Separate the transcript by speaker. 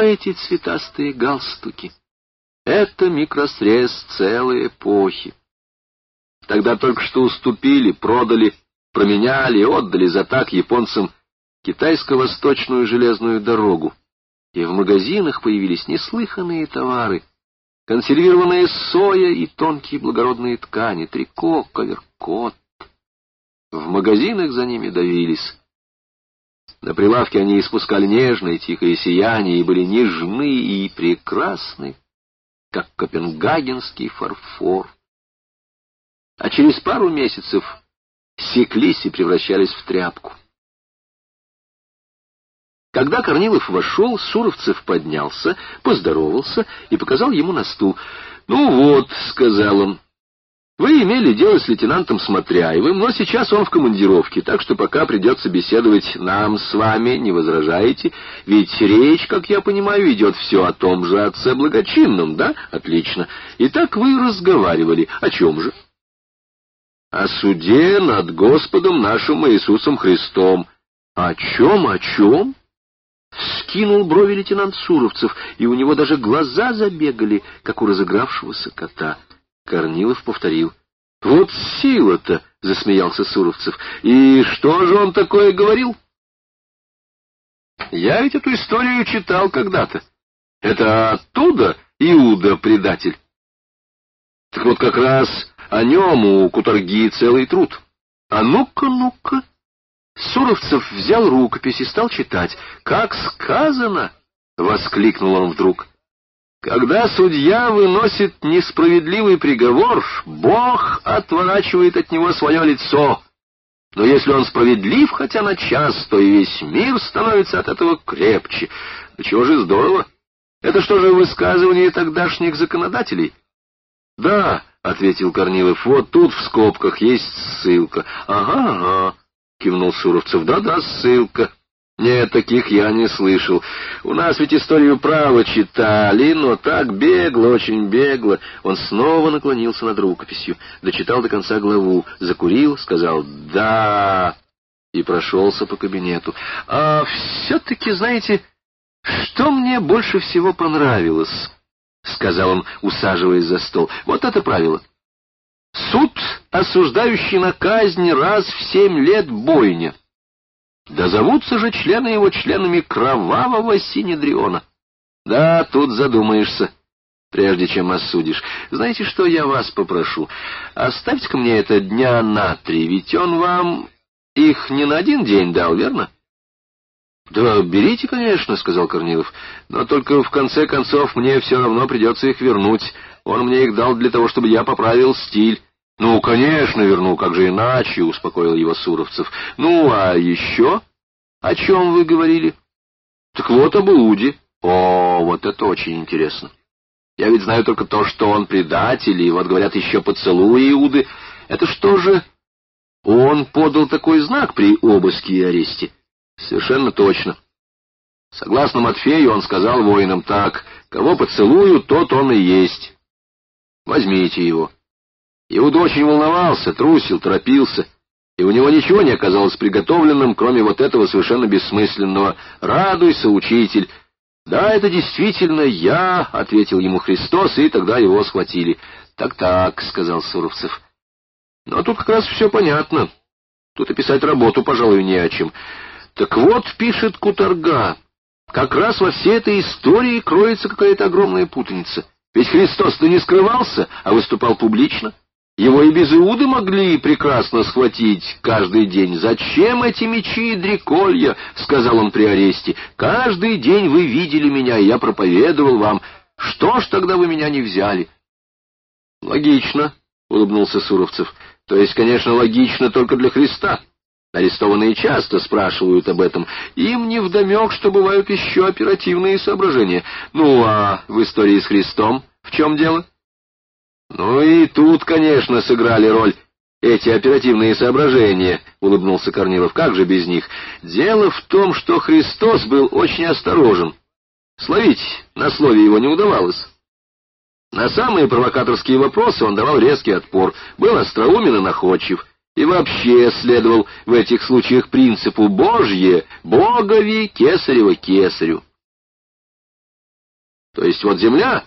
Speaker 1: Эти цветастые галстуки! Это микросрез целой эпохи. Тогда только что уступили, продали, променяли, отдали за так японцам китайско-восточную железную дорогу. И в магазинах появились неслыханные товары. Консервированная соя и тонкие благородные ткани, трико, коверкот. В магазинах за ними давились. На прилавке они испускали нежное тихое сияние и были нежны и прекрасны, как копенгагенский фарфор. А через пару месяцев секлись и превращались в тряпку. Когда Корнилов вошел, Суровцев поднялся, поздоровался и показал ему на стул. «Ну вот», — сказал он, вы имели дело с лейтенантом Смотряевым, но сейчас он в командировке, так что пока придется беседовать нам с вами, не возражаете? Ведь речь, как я понимаю, идет все о том же отце благочинном, да? Отлично. Итак, вы разговаривали. О чем же? О суде над Господом нашим Иисусом Христом. О чем, о чем? Скинул брови лейтенант Суровцев, и у него даже глаза забегали, как у разыгравшегося кота. Корнилов повторил. — Вот сила-то! — засмеялся Суровцев. — И что же он такое говорил? — Я ведь эту историю читал когда-то. Это оттуда Иуда предатель. Так вот как раз о нем у Куторги целый труд. А ну-ка, ну-ка. Суровцев взял рукопись и стал читать. «Как сказано!» — воскликнул он вдруг. Когда судья выносит несправедливый приговор, Бог отворачивает от него свое лицо. Но если он справедлив хотя на час, то и весь мир становится от этого крепче. Да чего же здорово! Это что же высказывание тогдашних законодателей? — Да, — ответил Корнилов, — вот тут в скобках есть ссылка. — Ага, ага, — кивнул Суровцев, да — да-да, ссылка. Нет, таких я не слышал. У нас ведь историю права читали, но так бегло, очень бегло. Он снова наклонился над рукописью, дочитал до конца главу, закурил, сказал «да» и прошелся по кабинету. А все-таки, знаете, что мне больше всего понравилось, — сказал он, усаживаясь за стол. Вот это правило. Суд, осуждающий на казнь раз в семь лет бойня. Да зовутся же члены его членами кровавого синедриона. Да, тут задумаешься, прежде чем осудишь. Знаете, что я вас попрошу? Оставьте-ка мне это дня на три, ведь он вам их не на один день дал, верно? — Да, берите, конечно, — сказал Корнилов, — но только в конце концов мне все равно придется их вернуть. Он мне их дал для того, чтобы я поправил стиль. — Ну, конечно, верну, как же иначе, — успокоил его Суровцев. — Ну, а еще? — О чем вы говорили? — Так вот об Иуде. О, вот это очень интересно. Я ведь знаю только то, что он предатель, и вот, говорят, еще поцелуй Иуды. Это что же... Он подал такой знак при обыске и аресте? Совершенно точно. Согласно Матфею, он сказал воинам так, кого поцелую, тот он и есть. Возьмите его. Иуда очень волновался, трусил, торопился, и у него ничего не оказалось приготовленным, кроме вот этого совершенно бессмысленного «Радуйся, учитель!» «Да, это действительно я», — ответил ему Христос, и тогда его схватили. «Так-так», — сказал Суровцев. «Но тут как раз все понятно. Тут и писать работу, пожалуй, не о чем. Так вот, пишет Куторга, как раз во всей этой истории кроется какая-то огромная путаница. Ведь Христос-то не скрывался, а выступал публично». Его и без Иуды могли прекрасно схватить каждый день. «Зачем эти мечи и дреколья?» — сказал он при аресте. «Каждый день вы видели меня, и я проповедовал вам. Что ж тогда вы меня не взяли?» «Логично», — улыбнулся Суровцев. «То есть, конечно, логично только для Христа. Арестованные часто спрашивают об этом. Им не вдомек, что бывают еще оперативные соображения. Ну, а в истории с Христом в чем дело?» «Ну и тут, конечно, сыграли роль эти оперативные соображения», — улыбнулся Корнилов. «Как же без них? Дело в том, что Христос был очень осторожен. Словить на слове его не удавалось. На самые провокаторские вопросы он давал резкий отпор, был остроумен и находчив, и вообще следовал в этих случаях принципу «Божье, Богови, Кесарева, Кесарю». То есть вот земля,